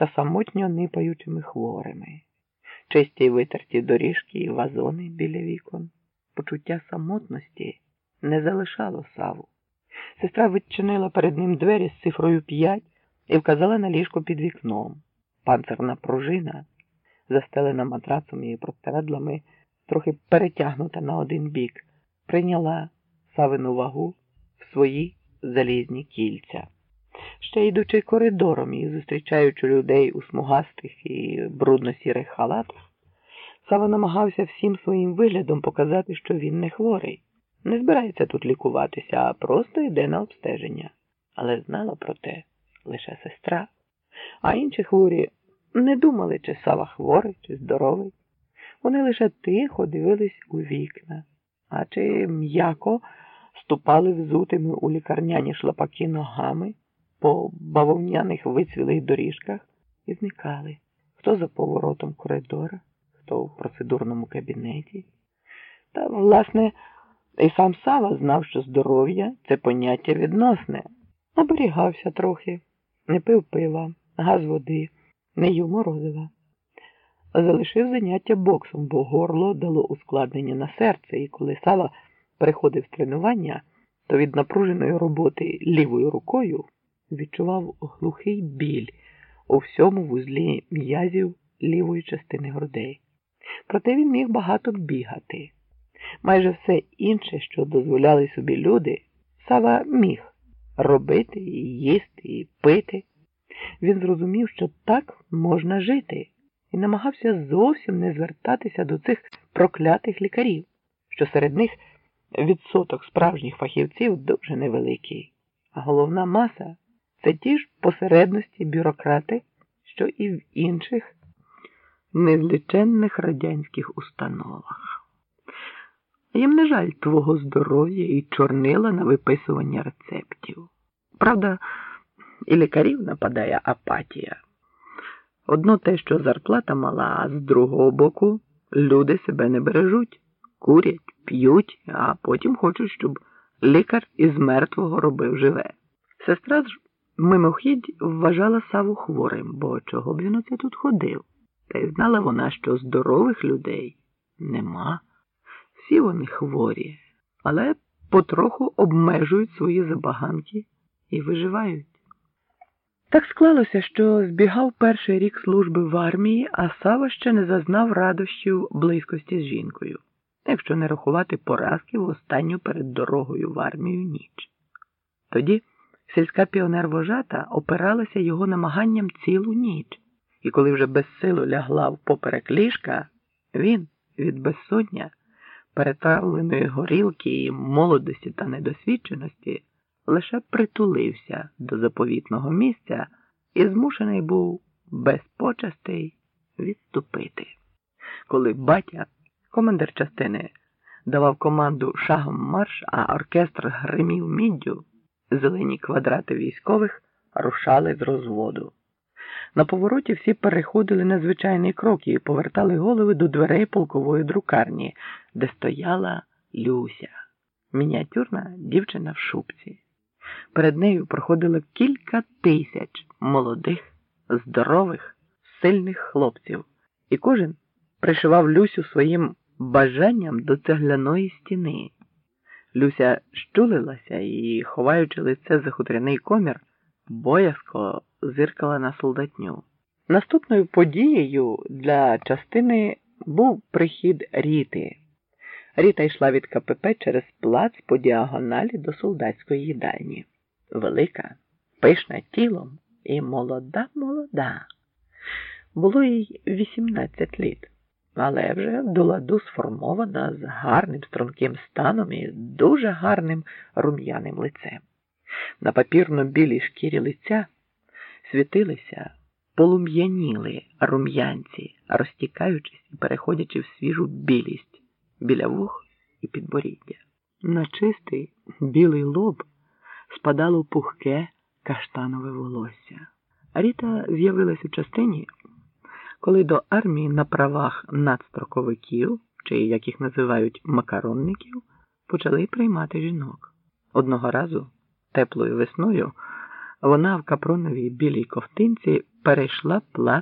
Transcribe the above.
та самотньо нипаючими хворими, чисті й витерті доріжки і вазони біля вікон. Почуття самотності не залишало саву. Сестра відчинила перед ним двері з цифрою 5 і вказала на ліжко під вікном. Панцирна пружина, застелена матрацом і простирадлами, трохи перетягнута на один бік, прийняла савину вагу в свої залізні кільця. Ще йдучи коридором і зустрічаючи людей у смугастих і брудно-сірих халатах, Сава намагався всім своїм виглядом показати, що він не хворий, не збирається тут лікуватися, а просто йде на обстеження. Але знала про те лише сестра, а інші хворі не думали, чи Сава хворий, чи здоровий. Вони лише тихо дивились у вікна, а чи м'яко ступали взутими у лікарняні шлапаки ногами по бавовняних вицвілих доріжках і зникали. Хто за поворотом коридора, хто в процедурному кабінеті. Та, власне, і сам Сава знав, що здоров'я це поняття відносне. Оберігався трохи, не пив пива, газ води, не їв морозива. Залишив заняття боксом, бо горло дало ускладнення на серце, і коли Сава приходив з тренування, то від напруженої роботи лівою рукою відчував глухий біль у всьому вузлі м'язів лівої частини грудей. Проте він міг багато бігати. Майже все інше, що дозволяли собі люди, Сава міг робити, і їсти, і пити. Він зрозумів, що так можна жити, і намагався зовсім не звертатися до цих проклятих лікарів, що серед них відсоток справжніх фахівців дуже невеликий, а головна маса це ті ж посередності бюрократи, що і в інших незліченних радянських установах. Їм не жаль твого здоров'я і чорнила на виписування рецептів. Правда, і лікарів нападає апатія. Одно те, що зарплата мала, а з другого боку люди себе не бережуть, курять, п'ють, а потім хочуть, щоб лікар із мертвого робив живе. Сестра ж мимохідь вважала Саву хворим, бо чого б він оце тут ходив? Та й знала вона, що здорових людей нема. Всі вони хворі, але потроху обмежують свої забаганки і виживають. Так склалося, що збігав перший рік служби в армії, а Сава ще не зазнав радощів близькості з жінкою, якщо не рахувати поразки в останню перед дорогою в армію ніч. Тоді сільська піонер-вожата опиралася його намаганням цілу ніч, і коли вже безсилу лягла в поперек ліжка, він від безсоння, перетравленої горілки і молодості та недосвідченості лише притулився до заповітного місця і змушений був без почастей відступити. Коли батя, командир частини, давав команду шагом марш, а оркестр гримів міддю, зелені квадрати військових рушали з розводу. На повороті всі переходили на звичайний крок і повертали голови до дверей полкової друкарні, де стояла Люся, мініатюрна дівчина в шубці. Перед нею проходило кілька тисяч молодих, здорових, сильних хлопців, і кожен пришивав Люсю своїм бажанням до цегляної стіни. Люся щулилася і, ховаючи лице за хутряний комір, боязко зиркала на солдатню. Наступною подією для частини був прихід Ріти. Ріта йшла від КПП через плац по діагоналі до солдатської їдальні. Велика, пишна тілом і молода, молода. Було їй 18 літ, але вже до ладу сформована з гарним струнким станом і дуже гарним рум'яним лицем. На папірно-білій шкірі лиця світилися, полум'яніли рум'янці, розтікаючись і переходячи в свіжу білість біля вух і підборіддя. На чистий білий лоб спадало пухке каштанове волосся. Ріта з'явилась у частині, коли до армії на правах надстроковиків, чи як їх називають макаронників, почали приймати жінок. Одного разу, теплою весною, Вона в капроновій білій ковтинці перейшла плац